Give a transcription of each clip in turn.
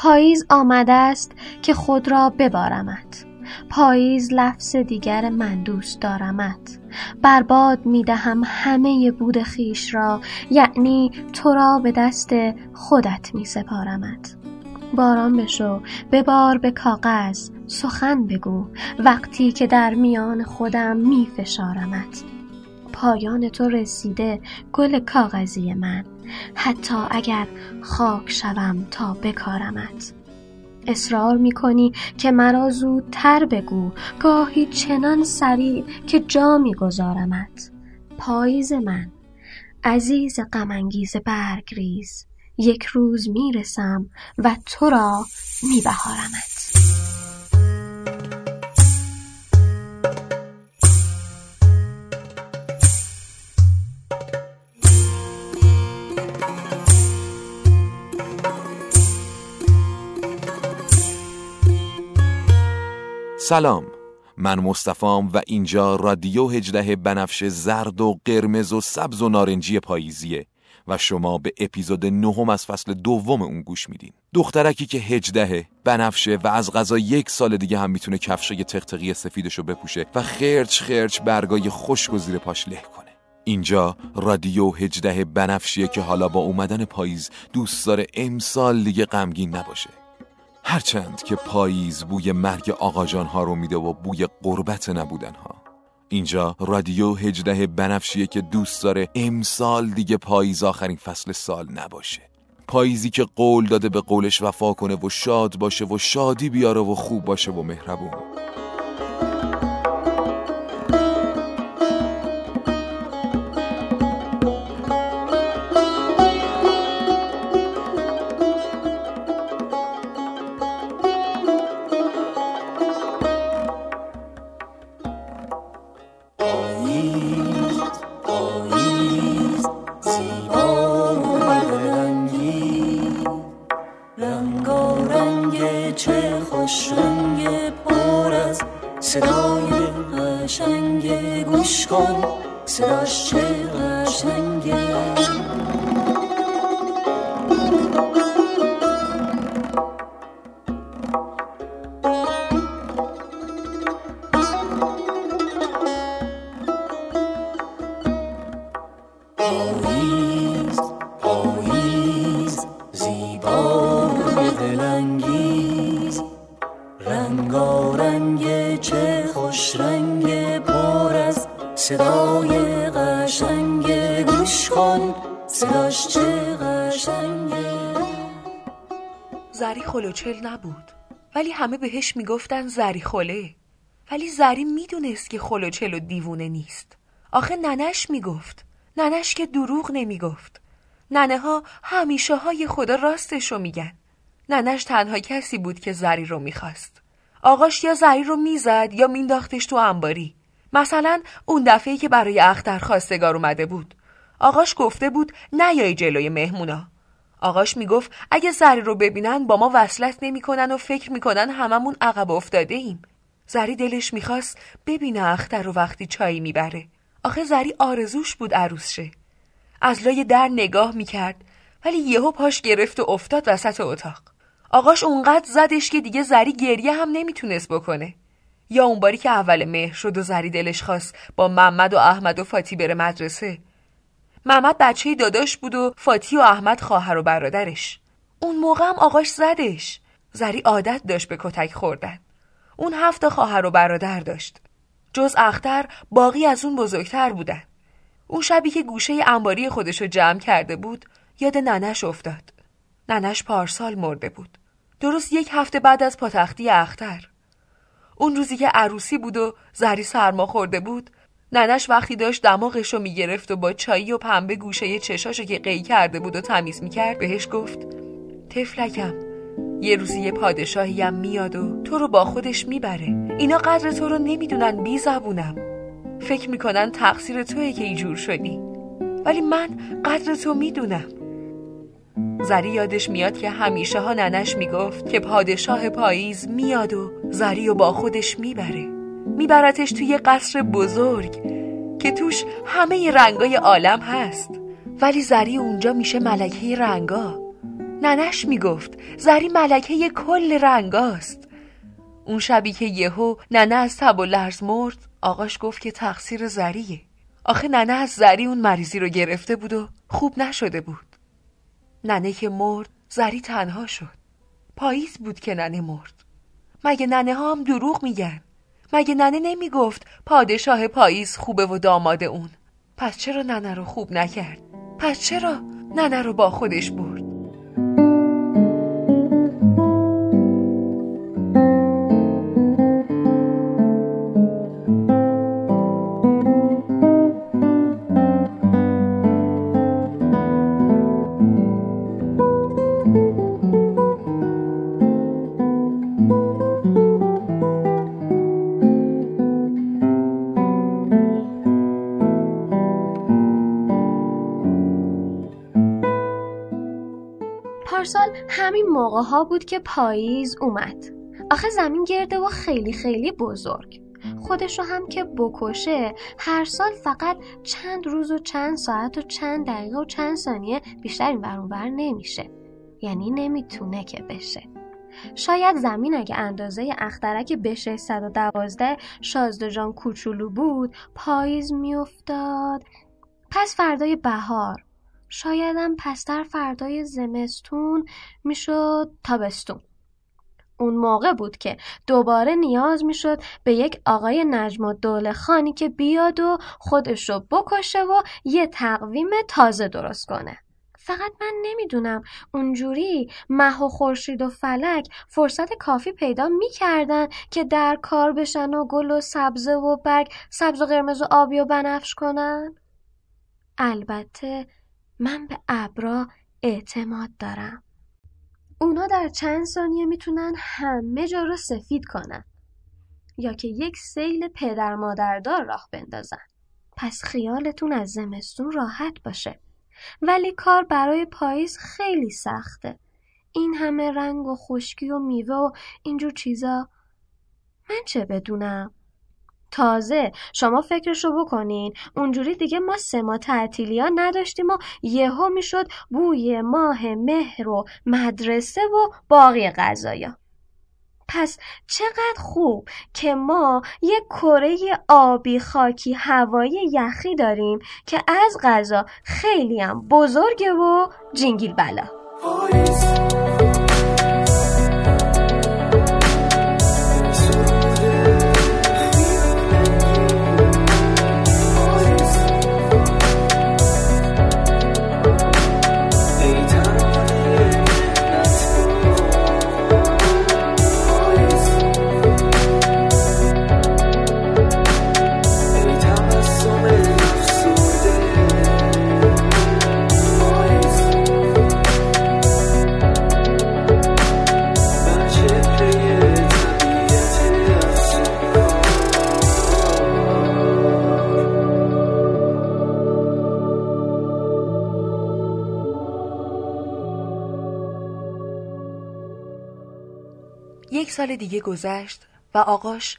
پاییز آمده است که خود را ببارمت. پاییز لفظ دیگر من دوست دارمت. برباد می دهم همه بود خیش را یعنی تو را به دست خودت می سپارمت. باران بشو ببار به کاغذ سخن بگو. وقتی که در میان خودم می فشارمت. پایان تو رسیده گل کاغذی من. حتی اگر خاک شوم تا بکارمت. اصرار می کنی که مرا زودتر بگو. گاهی چنان سریع که جا می گذارمت پاییز من. عزیز غمانگیز برگریز. یک روز می‌رسم و تو را میبهارمت. سلام. من مصطفام و اینجا رادیو هجده بنفش زرد و قرمز و سبز و نارنجی پاییزیه و شما به اپیزود نهم از فصل دوم اون گوش میدین. دخترکی که هجدهه بنفشه و از غذا یک سال دیگه هم می‌تونه کفشای تقتقی سفیدشو بپوشه و خرچ خرچ برگای خشک و پاش له کنه. اینجا رادیو هجده بنفشیه که حالا با اومدن پاییز دوست داره امسال دیگه غمگین نباشه. هرچند که پاییز بوی مرگ آقاجان ها رو میده و بوی قربت نبودن ها اینجا رادیو هجده بنفشیه که دوست داره امسال دیگه پاییز آخرین فصل سال نباشه. پاییزی که قول داده به قولش وفا کنه و شاد باشه و شادی بیاره و خوب باشه و مهربون. زری خلوچل نبود ولی همه بهش می‌گفتن زری خله ولی زری می‌دونست که خلوچل و دیوونه نیست. آخه ننش می‌گفت ننش که دروغ نمی‌گفت. ننه ها همیشه های خدا راستشو میگن. ننش تنها کسی بود که زری رو می‌خواست. آقاش یا زری رو می‌زد یا مینداختش تو انباری. مثلا اون دفعه که برای اختر خواستگار اومده بود. آقاش گفته بود نیای جلوی مهمونا. آقاش می‌گفت اگه زری رو ببینن با ما وصلت نمی‌کنن و فکر می‌کنن هممون عقب افتاده ایم زری دلش می‌خواست ببینه اختر رو وقتی چایی می‌بره. آخه زری آرزوش بود عروس شه از لای در نگاه می‌کرد ولی یهو پاش گرفت و افتاد وسط اتاق. آقاش اونقدر زدش که دیگه زری گریه هم نمی‌تونست بکنه. یا اون باری که اول مهر شد و زری دلش خواست با محمد و احمد و فاتی بره مدرسه. محمد بچه داداش بود و فاتی و احمد خواهر و برادرش. اون موقع هم آقاش زدش. زری عادت داشت به کتک خوردن. اون هفت خواهر و برادر داشت. جز اختر باقی از اون بزرگتر بودن. اون شبی که گوشه انباری خودشو جمع کرده بود یاد ننش افتاد. ننش پارسال مرده بود. درست یک هفته بعد از پاتختی اختر. اون روزی که عروسی بود و زری سرما خورده بود ننش وقتی داشت دماغشو می‌گرفت و با چایی و پنبه گوشه چشاشو که قی کرده بود و تمیز می‌کرد بهش گفت تفلکم یه روزی یه پادشاهیم میاد و تو رو با خودش می‌بره. اینا قدر تو رو نمی‌دونن بی زبونم. فکر می‌کنن تقصیر توی که اینجور شدی. ولی من قدر تو می‌دونم. زری یادش میاد که همیشه ها ننش می‌گفت که پادشاه پاییز میاد و زری و با خودش می‌بره. میبرتش توی قصر بزرگ که توش همه رنگای عالم هست. ولی زری اونجا میشه ملکه رنگا. ننش می‌گفت زری ملکه کل رنگاست. اون شبی که یهو ننه از تب و لرز مرد آقاش گفت که تقصیر زریه. آخه ننه از زری اون مریضی رو گرفته بود و خوب نشده بود. ننه که مرد زری تنها شد. پاییز بود که ننه مرد. مگه ننه ها هم دروغ میگن؟ مگه ننه نمی‌گفت پادشاه پاییز خوبه و داماد اون؟ پس چرا ننه رو خوب نکرد؟ پس چرا ننه رو با خودش برد؟ همین موقع ها بود که پاییز اومد. آخه زمین گرده و خیلی خیلی بزرگ. خودش رو هم که بکشه هر سال فقط چند روز و چند ساعت و چند دقیقه و چند ثانیه بیشتر این برونبر نمیشه. یعنی نمی‌تونه که بشه. شاید زمین اگه اندازه اخترک بشه 112 شازده جان کوچولو بود پاییز میافتاد. پس فردای بهار. شایدم پستر فردای زمستون می‌شد تابستون. اون موقع بود که دوباره نیاز می‌شد به یک آقای نجم و دوله خانی که بیاد و خودش رو بکشه و یه تقویم تازه درست کنه. فقط من نمی‌دونم. اونجوری مه و خورشید و فلک فرصت کافی پیدا می‌کردن که در کار بشن و گل و سبزه و برگ سبز و قرمز و آبی و بنفش کنن؟ البته من به ابرا اعتماد دارم. اونا در چند ثانیه می‌تونن همه جا رو سفید کنن. یا که یک سیل پدر مادردار راه بندازن. پس خیالتون از زمستون راحت باشه. ولی کار برای پاییز خیلی سخته. این همه رنگ و خشکی و میوه و اینجور چیزا. من چه بدونم؟ تازه. شما فکرشو بکنین. اونجوری دیگه ما سه ماه تعطیلی ها نداشتیم و یهو می‌شد بوی ماه مهر و مدرسه و باقی غذایا. پس چقدر خوب که ما یک کره آبی خاکی هوایی یخی داریم که از غذا خیلی هم بزرگه و جنگیل بلا یک سال دیگه گذشت و آقاش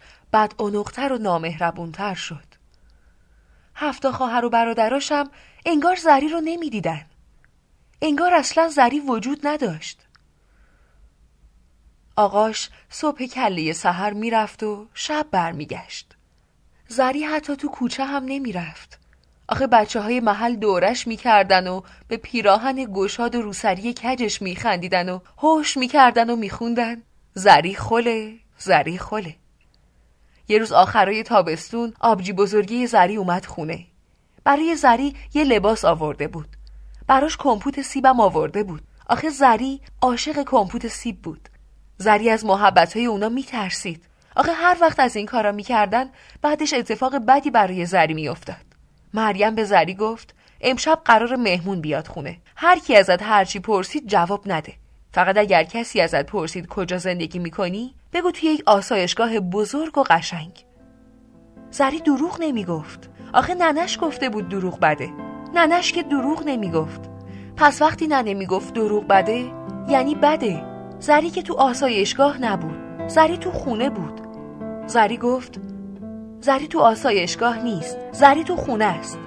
اونقتر و نامهربونتر شد. هفتا خواهر و برادراشم انگار زری رو نمی‌دیدن. انگار اصلا زری وجود نداشت. آقاش صبح کله سحر می‌رفت و شب برمیگشت. زری حتی تو کوچه هم نمی‌رفت. آخه بچه های محل دورش می‌کردن و به پیراهن گشاد و روسری کجش میخندیدن و هوش می‌کردن و میخوندن زری خله زری خله یه روز آخرای تابستون آبجی بزرگی زری اومد خونه. برای زری یه لباس آورده بود. براش کمپوت سیبم آورده بود. آخه زری عاشق کمپوت سیب بود. زری از محبت های اونا میترسید. آخه هر وقت از این کارا می‌کردن بعدش اتفاق بدی برای زری میافتاد. مریم به زری گفت امشب قرار مهمون بیاد خونه. هر کی ازت هرچی پرسید جواب نده. فقط اگر کسی ازت پرسید کجا زندگی می‌کنی بگو توی یک آسایشگاه بزرگ و قشنگ. زری دروغ نمی‌گفت. آخه ننش گفته بود دروغ بده. ننش که دروغ نمی‌گفت. پس وقتی ننه می‌گفت دروغ بده یعنی بده. زری که تو آسایشگاه نبود. زری تو خونه بود. زری گفت زری تو آسایشگاه نیست. زری تو خونه است.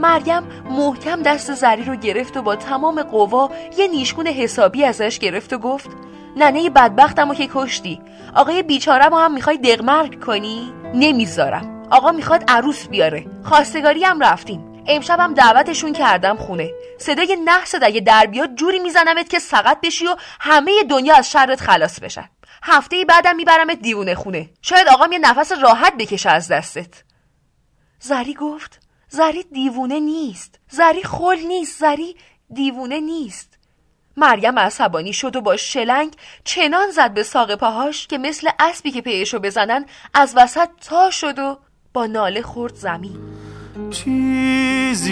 مریم محکم دست زری رو گرفت و با تمام قوا یه نیشگون حسابی ازش گرفت و گفت ننه بدبختم که کشتی. آقای بیچاره ما هم می‌خوای دقمرگ کنی؟ نمی‌ذارم. آقا می‌خواد عروس بیاره. خواستگاری هم رفتیم. امشبم دعوتشون کردم خونه. صدای نحست اگه در بیاد جوری میزنمت که سقط بشی و همه دنیا از شرت خلاص بشن. هفته بعدم میبرمت دیوونه خونه. شاید آقام یه نفس راحت بکشه از دستت. زری گفت زری دیوونه نیست. زری خل نیست. زری دیوونه نیست. مریم عصبانی شد و با شلنگ چنان زد به ساق پاهاش که مثل اسبی که پیشو بزنن از وسط تا شد و با ناله خورد زمین. چیزی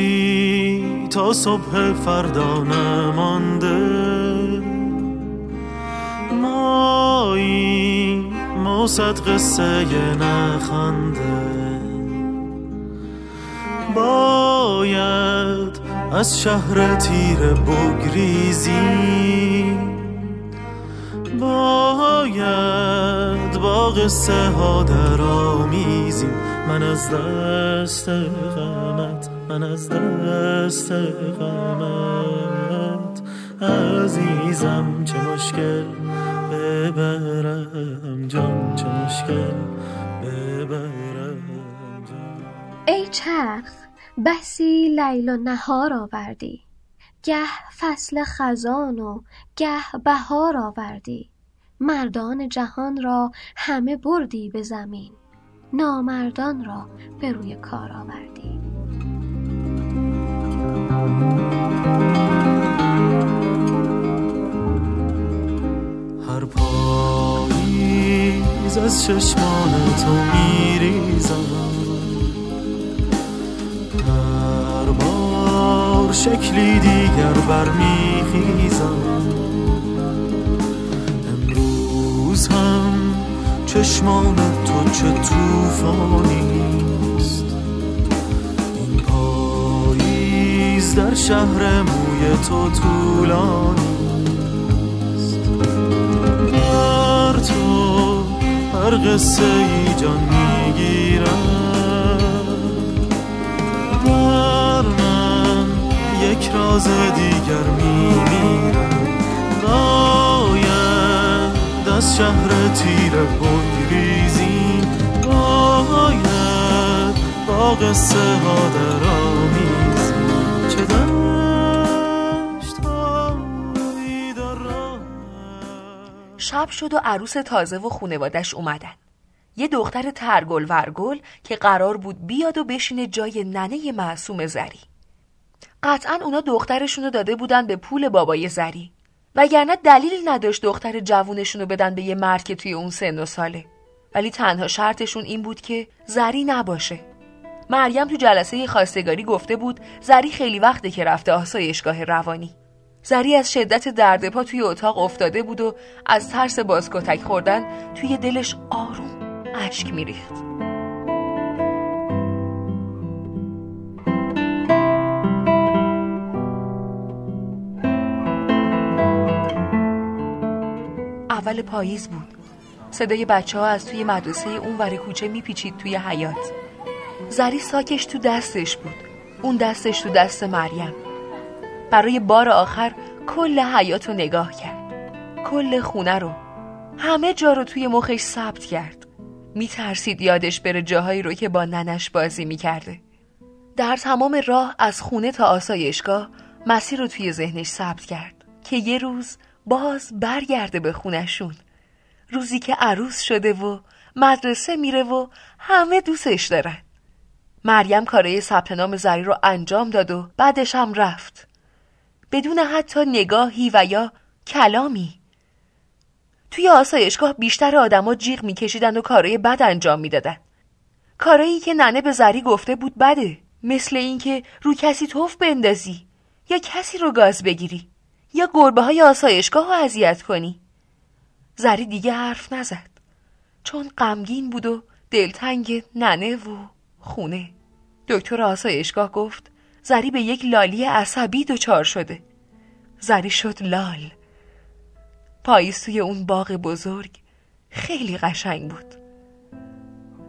تا صبح فردا نمانده. مایی موسد قصه نخنده. باید از شهر تیر بگریزی. باید با قصه ها در آمیزیم من از دست غمت من از دست غمت عزیزم چه مشکل ببرم جان چه مشکل چرخ بسی لیل و نهار آوردی. گه فصل خزان و گه بهار آوردی. مردان جهان را همه بردی به زمین. نامردان را به روی کار آوردی. هر پاییز از چشمان تو میریزم. بار شکلی دیگر برمیخیزم. امروز هم چشمان تو چه توفانیست این پاییز در شهر موی تو طولانیست هر تو هر قصه ای جان می‌گیرد یک راز دیگر میمیرد باید از شهر تیر بگریزیم باید با قصه ها در شب شد و عروس تازه و خونوادش اومدن. یه دختر ترگل ورگل که قرار بود بیاد و بشینه جای ننه معصوم زری. قطعا اونا دخترشونو داده بودن به پول بابای زری. وگرنه دلیل نداشت دختر جوونشونو بدن به یه مرد که توی اون سن و ساله. ولی تنها شرطشون این بود که زری نباشه. مریم تو جلسه خواستگاری گفته بود زری خیلی وقته که رفته آسایشگاه روانی. زری از شدت درد پا توی اتاق افتاده بود و از ترس بازکتک خوردن توی دلش آروم اشک میریخت. اول پاییز بود. صدای بچه ها از توی مدرسه اون ور کوچه میپیچید توی حیات زری ساکش تو دستش بود. اون دستش تو دست مریم. برای بار آخر کل حیات رو نگاه کرد. کل خونه رو. همه جا رو توی مخش ثبت کرد. میترسید یادش بره جاهایی رو که با ننش بازی می‌کرده. در تمام راه از خونه تا آسایشگاه مسیر رو توی ذهنش ثبت کرد که یه روز باز برگرده به خونشون روزی که عروس شده و مدرسه میره و همه دوستش دارن. مریم کارای ثبت نام زری رو انجام داد و بعدش هم رفت. بدون حتی نگاهی و یا کلامی. توی آسایشگاه بیشتر آدما جیغ میکشیدن و کارای بد انجام می‌دادن. کارایی که ننه به زری گفته بود بده. مثل اینکه رو کسی توف بندازی یا کسی رو گاز بگیری. یا گربه های آسایشگاه رو اذیت کنی؟ زری دیگه حرف نزد. چون غمگین بود و دلتنگ ننه و خونه. دکتر آسایشگاه گفت زری به یک لالی عصبی دچار شده. زری شد لال. پاییز توی اون باغ بزرگ خیلی قشنگ بود.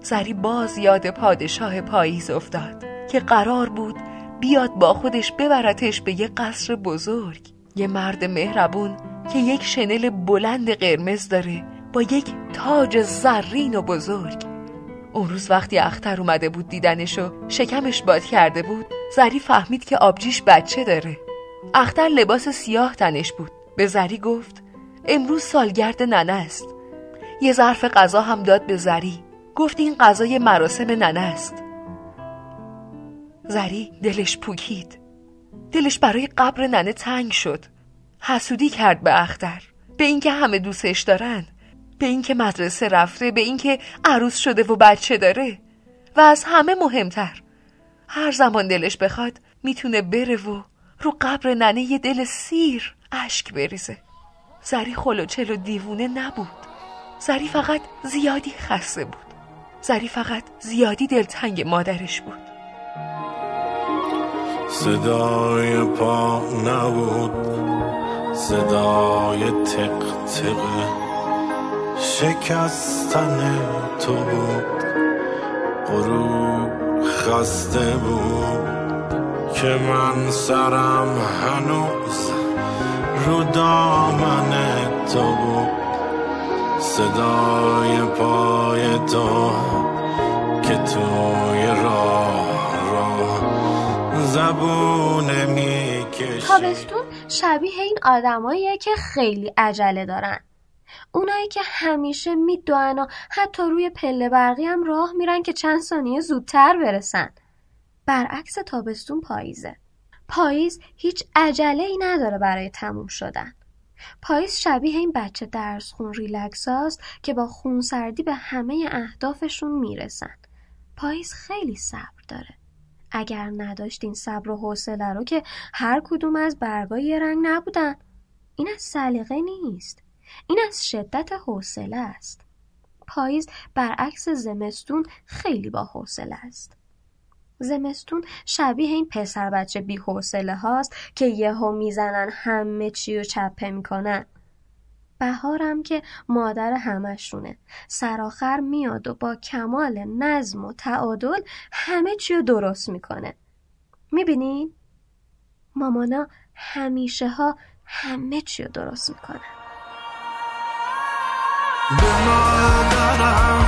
زری باز یاد پادشاه پاییز افتاد که قرار بود بیاد با خودش ببرتش به یه قصر بزرگ. یه مرد مهربون که یک شنل بلند قرمز داره با یک تاج زرین و بزرگ. اون روز وقتی اختر اومده بود دیدنشو شکمش باد کرده بود. زری فهمید که آبجیش بچه داره. اختر لباس سیاه تنش بود. به زری گفت امروز سالگرد ننه است. یه ظرف غذا هم داد به زری. گفت این غذای مراسم ننه است. زری دلش پوکید. دلش برای قبر ننه تنگ شد. حسودی کرد به اختر. به اینکه همه دوستش دارن. به اینکه مدرسه رفته به اینکه عروس شده و بچه داره. و از همه مهمتر. هر زمان دلش بخواد می‌تونه بره و رو قبر ننه یه دل سیر اشک بریزه. زری خلوچل و دیوونه نبود. زری فقط زیادی خسته بود. زری فقط زیادی دلتنگ مادرش بود. صدای پا نبود. صدای تق تق. شکستن تو بود. غروب خسته بود. که من سرم هنوز رو دامن تو بود. صدای پای تو که توی زبونه تابستون شبیه این آدماییه که خیلی عجله دارن. اونایی که همیشه میدوئن و حتی روی پله برقی هم راه میرن که چند ثانیه زودتر برسن. برعکس تابستون پاییزه. پاییز هیچ عجله ای نداره برای تموم شدن. پاییز شبیه این بچه درس خون ریلکس هاست که با خونسردی به همه اهدافشون می‌رسن. پاییز خیلی صبر داره. اگر نداشتین صبر و حوصله رو که هر کدوم از برگای یه رنگ نبودن. این از سلیقه نیست. این از شدت حوصله است. پاییز برعکس زمستون خیلی با حوصله است. زمستون شبیه این پسر بچه بی حوصله هاست که یهو می‌زنن همه چی رو چپه می‌کنن. بهارم که مادر همشونه. سرآخر میاد و با کمال نظم و تعادل همه چی رو درست می‌کنه. می‌بینین؟ مامانا همیشه ها همه چی رو درست می‌کنن.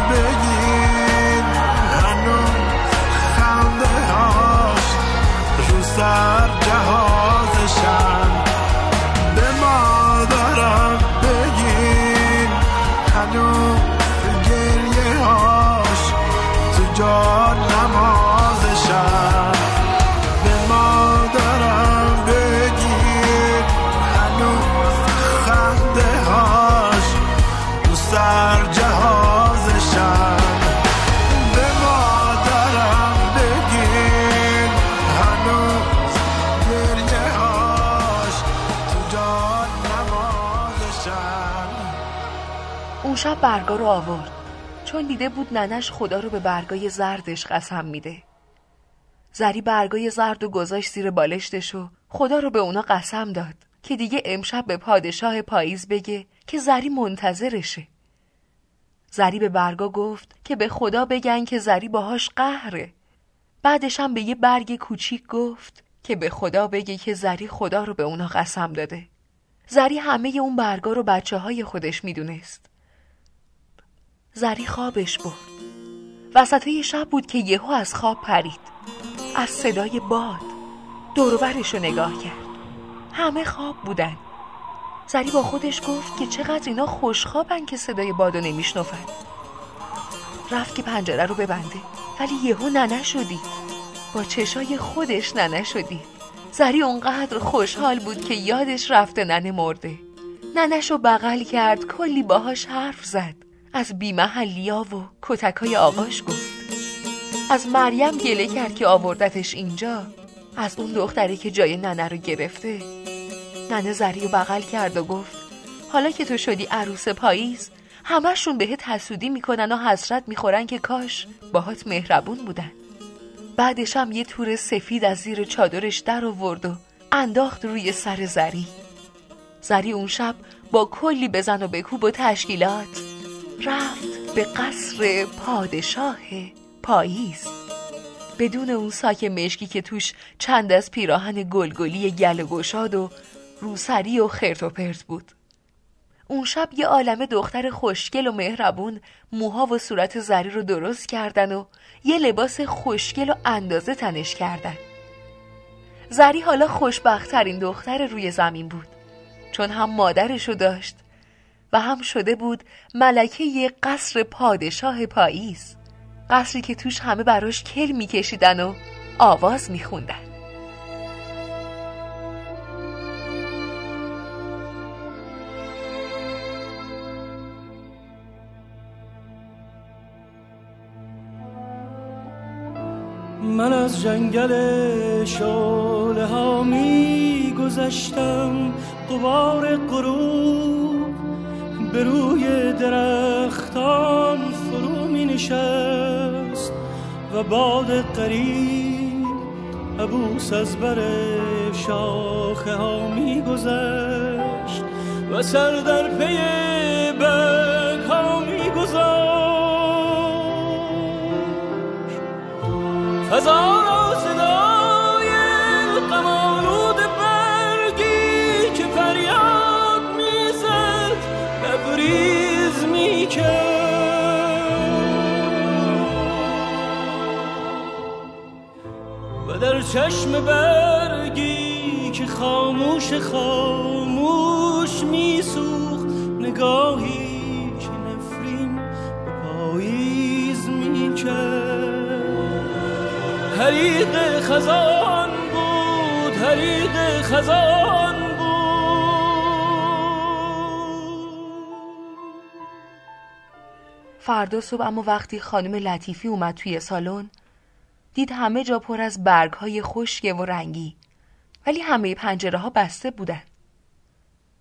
به تو جا نمازشن به مادرم بگین هنوز خنده هاش تو سر جهازشن به مادرم بگین هنوز گریه هاش تو جان نمازشن اون شب برگا رو آورد. چون دیده بود ننش خدا رو به برگای زردش قسم میده. زری برگای زرد و گذاشت زیر بالشتش و خدا رو به اونا قسم داد که دیگه امشب به پادشاه پاییز بگه که زری منتظرشه. زری به برگا گفت که به خدا بگن که زری باهاش قهره. بعدش هم به یه برگ کوچیک گفت که به خدا بگه که زری خدا رو به اونا قسم داده. زری همه اون برگا رو بچه های خودش می‌دونست. زری خوابش برد. وسطای شب بود که یهو از خواب پرید. از صدای باد دوروبرش رو نگاه کرد. همه خواب بودن. زری با خودش گفت که چقدر اینا خوشخوابن که صدای بادو نمیشنفن رفت که پنجره رو ببنده. ولی یهو ننه شدی. با چشای خودش ننه شدی. زری اونقدر خوشحال بود که یادش رفته ننه مرده. ننش رو بغل کرد. کلی باهاش حرف زد. از بیمحلیا و کتکای آقاش گفت. از مریم گله کرد که آوردتش اینجا. از اون دختری که جای ننه رو گرفته. ننه زری رو بغل کرد و گفت حالا که تو شدی عروس پاییز همشون بهت حسودی می‌کنن و حسرت می‌خورن که کاش باهات مهربون بودن. بعدش هم یه تور سفید از زیر چادرش در آورد و انداخت روی سر زری. زری اون شب با کلی بزن و بکوب و تشکیلات رفت به قصر پادشاه پاییز. بدون اون ساک مشکی که توش چند از پیراهن گلگلی گل گشاد و روسری و خرت و پرت بود. اون شب یه عالم دختر خوشگل و مهربون موها و صورت زری رو درست کردن و یه لباس خوشگل و اندازه تنش کردن. زری حالا خوشبختترین دختر روی زمین بود. چون هم مادرشو داشت. و هم شده بود ملکه یه قصر پادشاه پاییز قصری که توش همه براش کل میکشیدن و آواز میخوندن. من از جنگل شاله ها می گذشتم قبار غروب به روی درختان فرو می نشست و باد قریب عبوس از بر شاخه ها می گذشت و سر در پی برگ ها می گذاشت. فضا و در چشم برگی که خاموش خاموش میسوخت نگاهی که نفرین به پاییز می‌کرد. حریق خزان بود حریق خزان فردا صبح اما وقتی خانم لطیفی اومد توی سالن دید همه جا پر از برگ های خشک و رنگی ولی همه پنجره ها بسته بودن.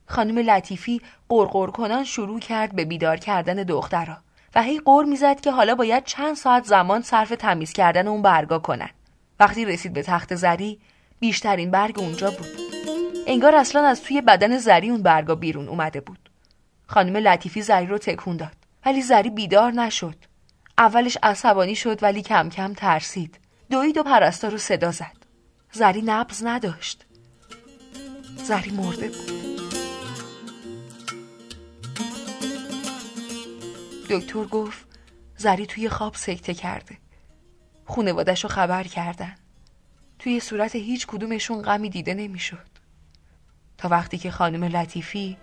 خانم لطیفی قرقر کنان شروع کرد به بیدار کردن دخترها و هی قور می‌زد که حالا باید چند ساعت زمان صرف تمیز کردن اون برگا کنن. وقتی رسید به تخت زری بیشترین برگ اونجا بود. انگار اصلا از توی بدن زری اون برگا بیرون اومده بود. خانم لطیفی زری رو تکون داد. ولی زری بیدار نشد. اولش عصبانی شد ولی کم کم ترسید. دوید و پرستار رو صدا زد. زری نبز نداشت. زری مرده بود. دکتر گفت زری توی خواب سکته کرده. خونوادش رو خبر کردن. توی صورت هیچ کدومشون غمی دیده نمی‌شد. تا وقتی که خانم لطیفی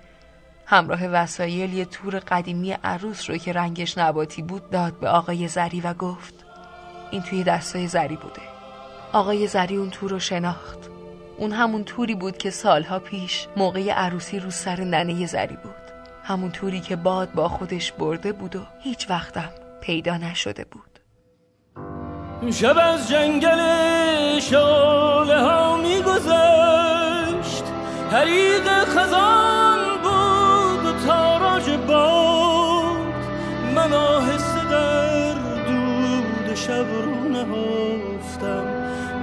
همراه وسایل یه تور قدیمی عروس رو که رنگش نباتی بود داد به آقای زری و گفت این توی دستای زری بوده. آقای زری اون تور رو شناخت. اون همون توری بود که سالها پیش موقع عروسی رو سر ننه زری بود. همون توری که باد با خودش برده بود و هیچ وقتم پیدا نشده بود. شب از جنگل شاله ها می گذشت حریق خزان شب رو نهفتم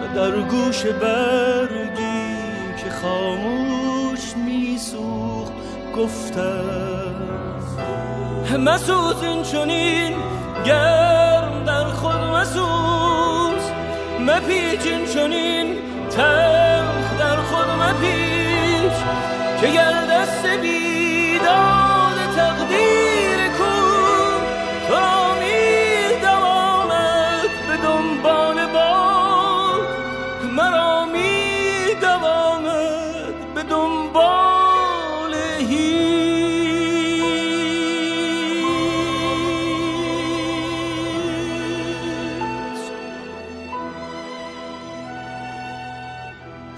و در گوش برگی که خاموش میسوخت گفتم مسوز این چونین گرم در خود مسوز مپیچین چونین تلخ در خود مپیچ که گر دست بیداد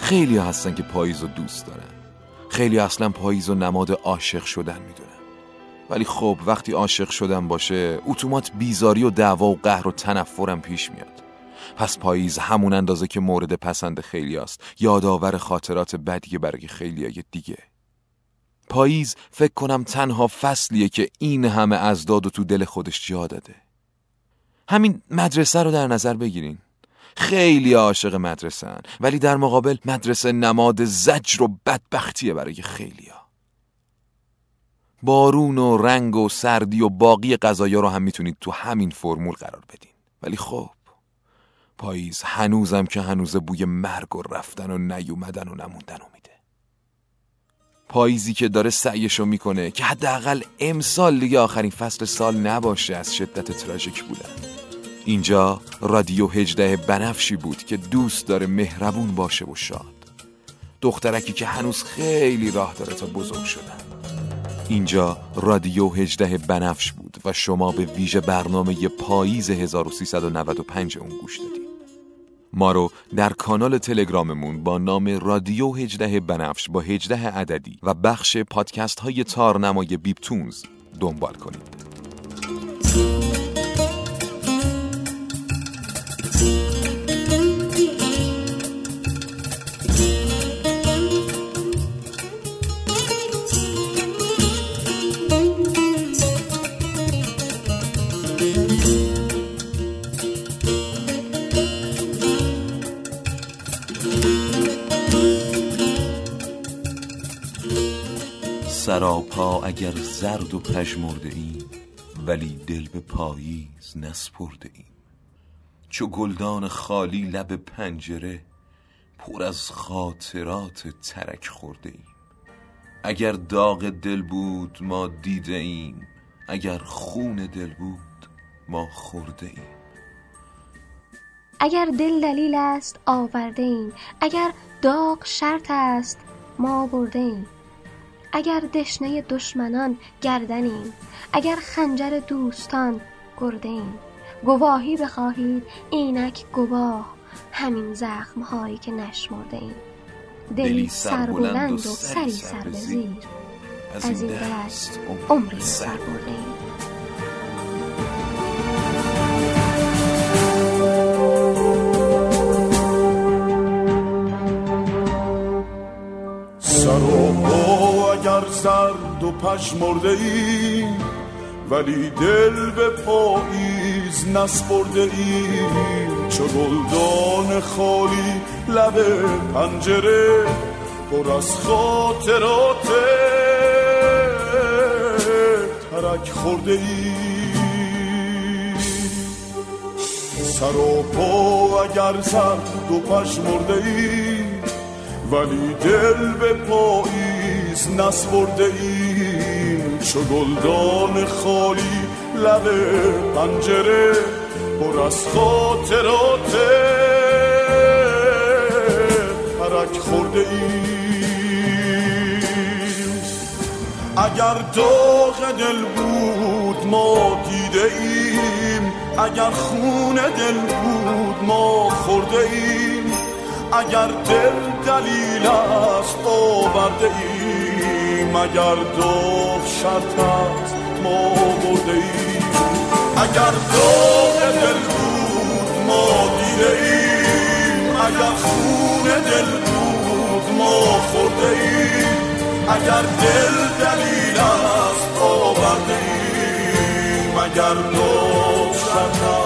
خیلی هستن که پاییز رو دوست دارن. خیلی اصلا پاییز و نماد عاشق شدن می‌دونن. ولی خب وقتی عاشق شدن باشه اتومات بیزاری و دعوا و قهر و تنفرم پیش میاد. پس پاییز همون اندازه که مورد پسند خیلی است یادآور خاطرات بدی برای خیلیای دیگه. پاییز فکر کنم تنها فصلیه که این همه ازداد و تو دل خودش جا داده. همین مدرسه رو در نظر بگیرین. خیلی عاشق مدرسه ولی در مقابل مدرسه نماد زجر و بدبختیه برای خیلیا بارون و رنگ و سردی و باقی غذایا رو هم می‌تونید تو همین فرمول قرار بدین. ولی خب پاییز هنوزم که هنوز بوی مرگ و رفتن و نیومدن و نموندن و میده. پاییزی که داره سعیشو می‌کنه که حداقل امسال دیگه آخرین فصل سال نباشه از شدت تراژیک بودن اینجا رادیو هجده بنفشی بود که دوست داره مهربون باشه و شاد. دخترکی که هنوز خیلی راه داره تا بزرگ شدن. اینجا رادیو هجده بنفش بود و شما به ویژه برنامه پاییز 1395 اون گوش دادید. ما رو در کانال تلگراممون با نام رادیو هجده بنفش با هجده عددی و بخش پادکست های تارنمای بیپتونز دنبال کنید. سراپا اگر زرد و پژمرده ایم ولی دل به پاییز نسپرده ایم. چو گلدان خالی لب پنجره پر از خاطرات ترک خورده ایم. اگر داغ دل بود ما دیده ایم. اگر خون دل بود ما خورده ایم. اگر دل دلیل است آورده ایم. اگر داغ شرط است ما برده ایم. اگر دشنه دشمنان گردنیم اگر خنجر دوستان گرده ایم گواهی بخواهید اینک گواه همین زخم هایی که نشمرده ایم دلی سربلند و سری سر به زیر از این دست عمری سر برده ایم زرد و پشمرده ای ولی دل به پاییز نسپرده ای چو گلدان خالی لب پنجره پر از خاطرات ترک خورده ای سر و پا اگر زرد و پشمرده ای ولی دل به پاییز نسپرده ایم. چو گلدان خالی لب پنجره پر از خاطرات پرک خورده ایم. اگر داغ دل بود ما دیده ایم. اگر خون دل بود ما خورده ایم. اگر دل دلیل است آورده ایم. اگر داغ شرط است ما برده ایم اگر داغ دل بود ما دیده ایم اگر خون دل بود ما خورده ایم اگر دل دلیل است آورده ایم اگر داغ شرط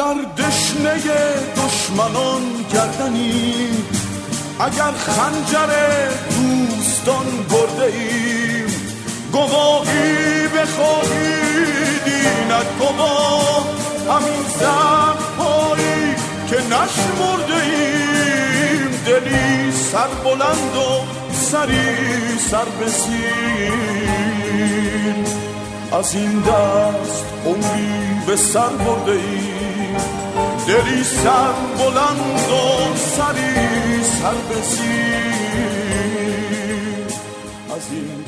اگر دشنه دشمنان گردنی اگر خنجر دوستان برده ایم گواهی بخواهید اینک گواه همین زخمهایی که نشمرده ایم دلی سر بلند و سری سر بسیر. از این دست عمری به سر برده ایم دلی سر بلند و سری سر بسیر. از این